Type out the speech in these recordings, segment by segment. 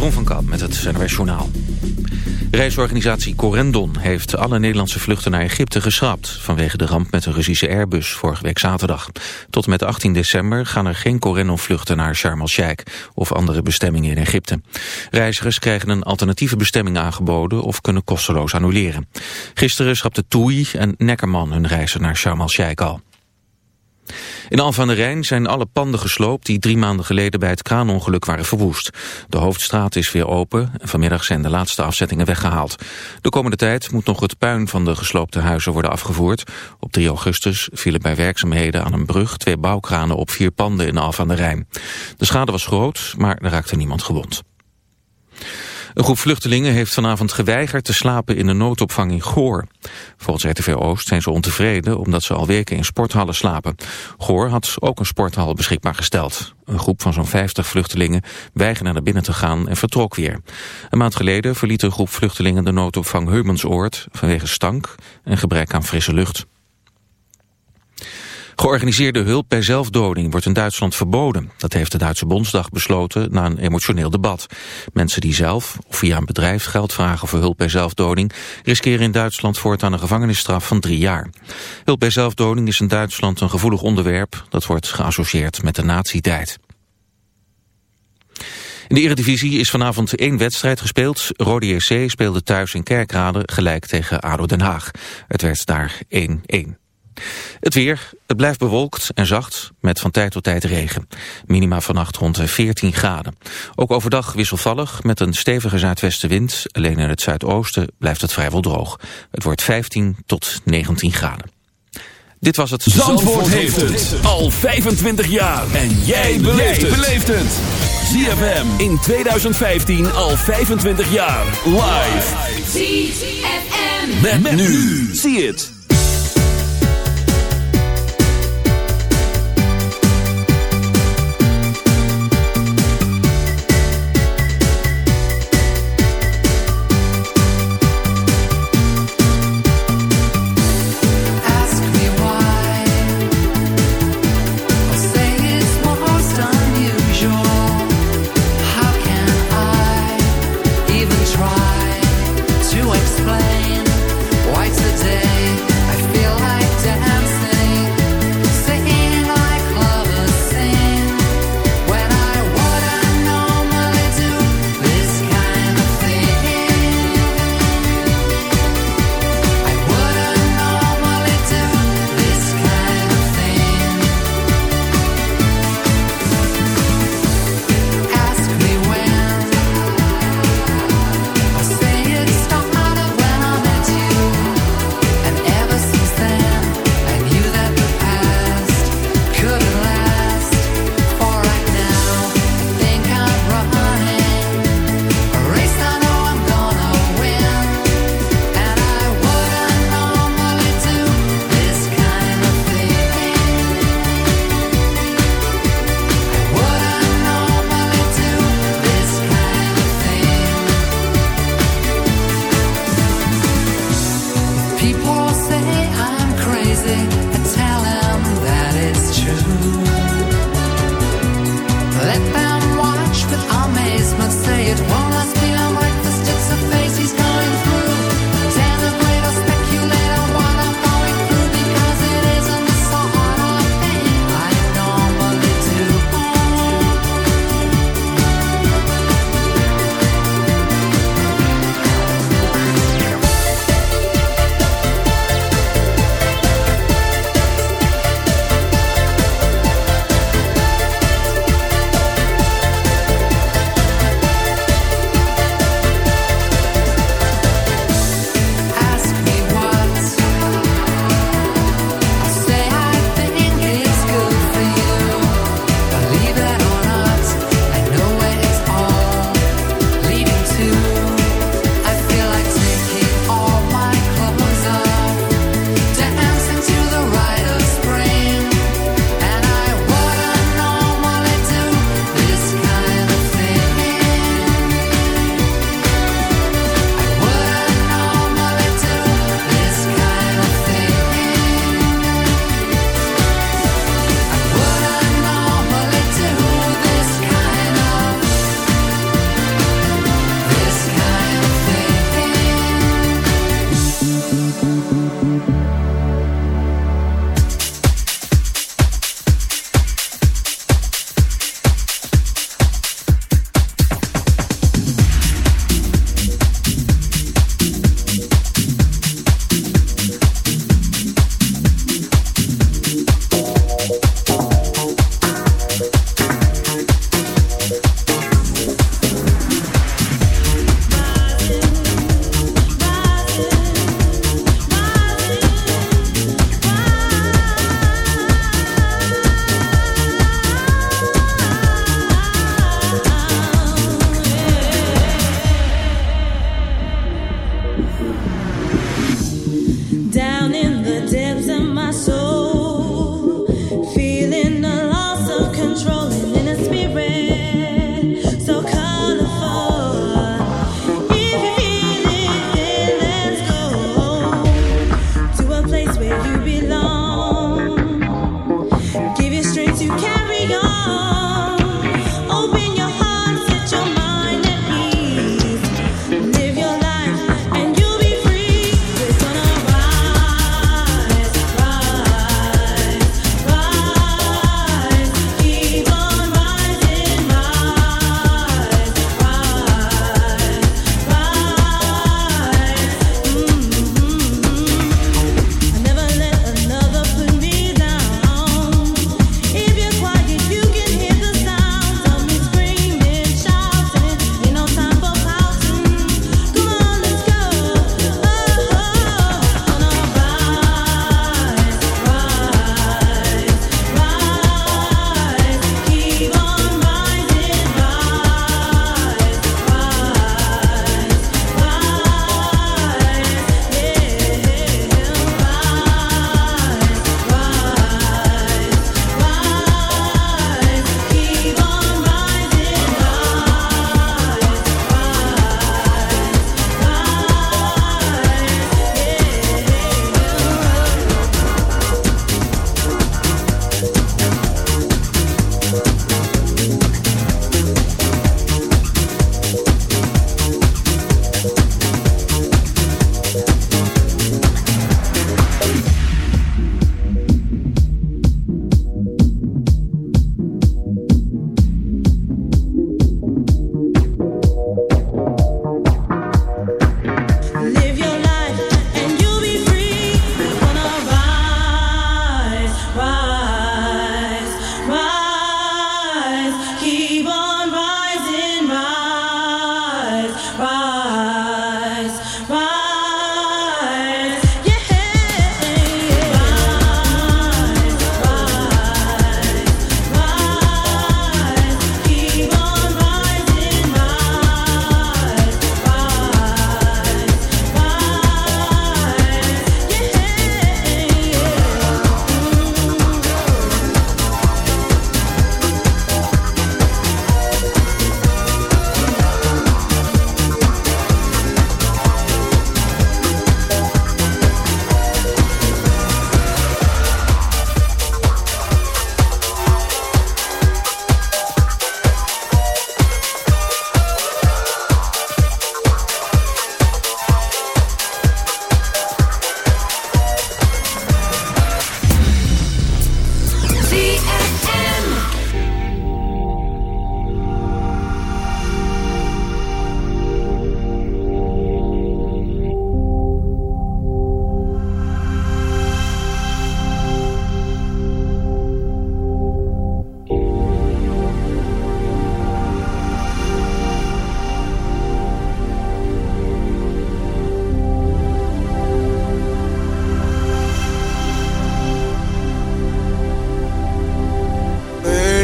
Jeroen van Kamp met het NRS. Reisorganisatie Corendon heeft alle Nederlandse vluchten naar Egypte geschrapt... vanwege de ramp met een Russische Airbus vorige week zaterdag. Tot en met 18 december gaan er geen Corendon-vluchten naar Sharm el-Sheikh... of andere bestemmingen in Egypte. Reizigers krijgen een alternatieve bestemming aangeboden... of kunnen kosteloos annuleren. Gisteren schrapte TUI en Neckerman hun reizen naar Sharm el-Sheikh al. In Al van der Rijn zijn alle panden gesloopt die drie maanden geleden bij het kraanongeluk waren verwoest. De hoofdstraat is weer open en vanmiddag zijn de laatste afzettingen weggehaald. De komende tijd moet nog het puin van de gesloopte huizen worden afgevoerd. Op 3 augustus vielen bij werkzaamheden aan een brug twee bouwkranen op vier panden in Al van der Rijn. De schade was groot, maar er raakte niemand gewond. Een groep vluchtelingen heeft vanavond geweigerd te slapen in de noodopvang in Goor. Volgens RTV Oost zijn ze ontevreden omdat ze al weken in sporthallen slapen. Goor had ook een sporthal beschikbaar gesteld. Een groep van zo'n 50 vluchtelingen weigerde naar binnen te gaan en vertrok weer. Een maand geleden verliet een groep vluchtelingen de noodopvang Heumensoord vanwege stank en gebrek aan frisse lucht. Georganiseerde hulp bij zelfdoding wordt in Duitsland verboden. Dat heeft de Duitse Bondsdag besloten na een emotioneel debat. Mensen die zelf of via een bedrijf geld vragen voor hulp bij zelfdoding... riskeren in Duitsland voortaan een gevangenisstraf van drie jaar. Hulp bij zelfdoding is in Duitsland een gevoelig onderwerp... dat wordt geassocieerd met de nazi-tijd. In de Eredivisie is vanavond één wedstrijd gespeeld. Rode JC speelde thuis in Kerkrade gelijk tegen ADO Den Haag. Het werd daar 1-1. Het weer, het blijft bewolkt en zacht, met van tijd tot tijd regen. Minima vannacht rond 14 graden. Ook overdag wisselvallig, met een stevige zuidwestenwind. Alleen in het zuidoosten blijft het vrijwel droog. Het wordt 15 tot 19 graden. Dit was het... Zandvoort, Zandvoort heeft het al 25 jaar. En jij beleeft het. ZFM in 2015 al 25 jaar. Live. ZFM. Met, met nu. Zie het.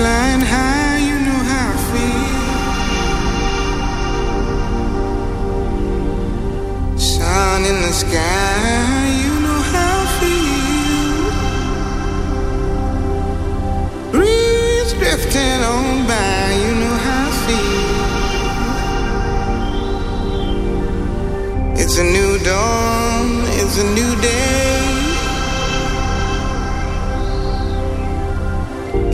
On by, you know how I feel.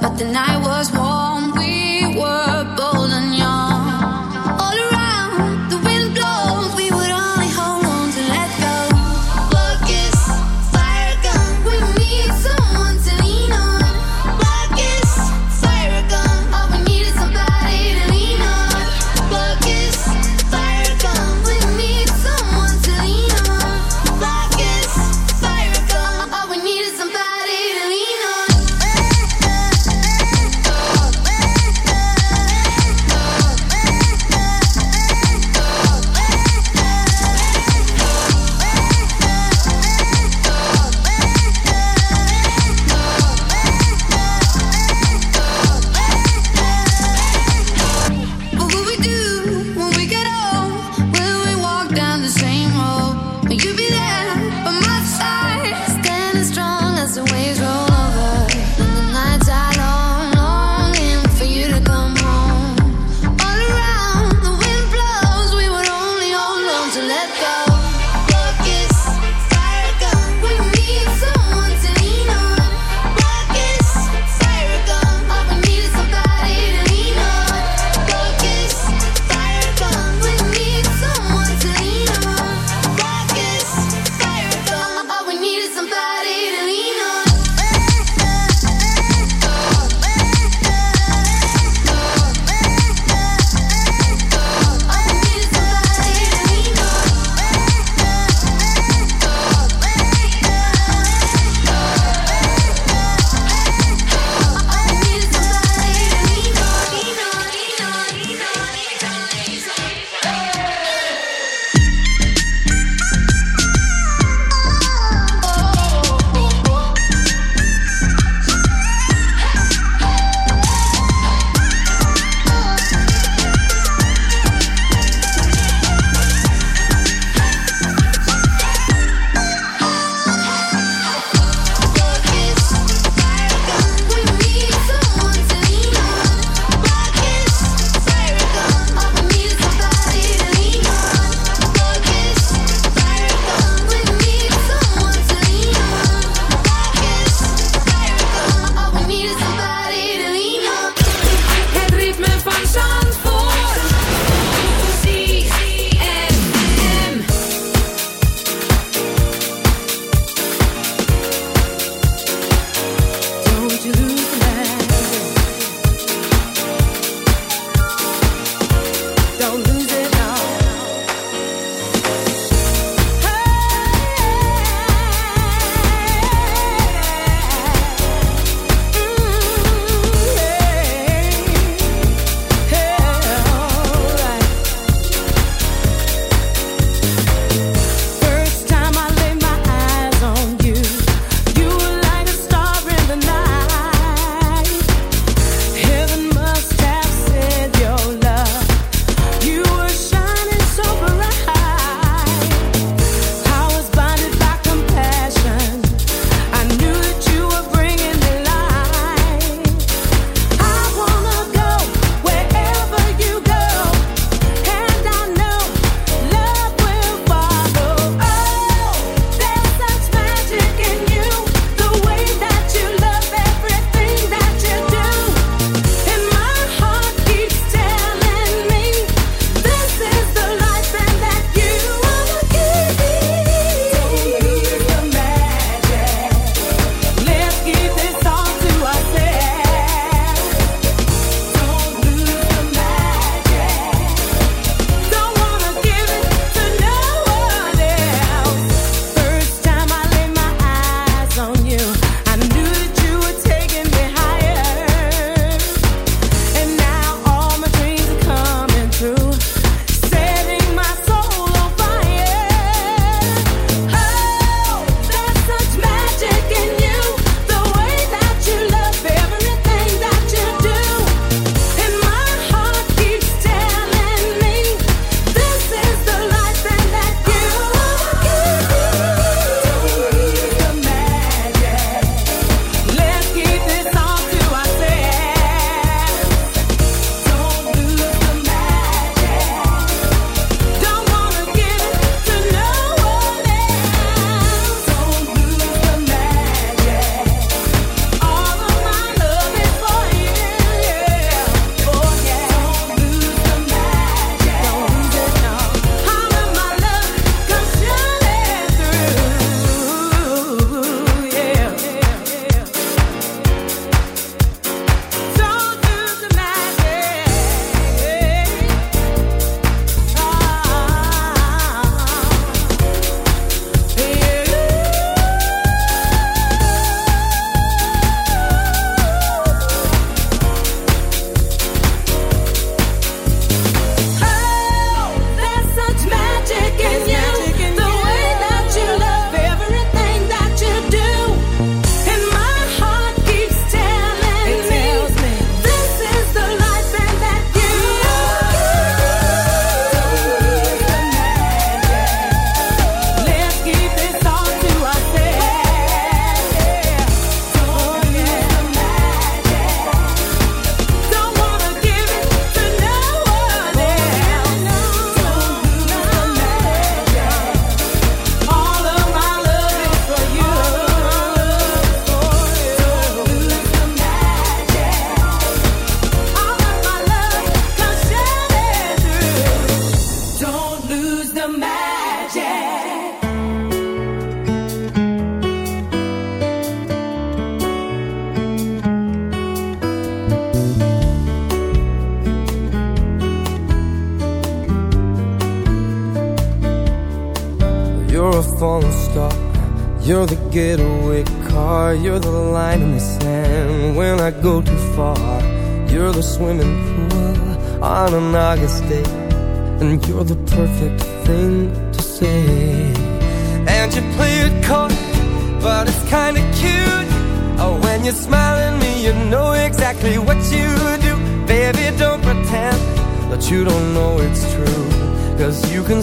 but the night was warm.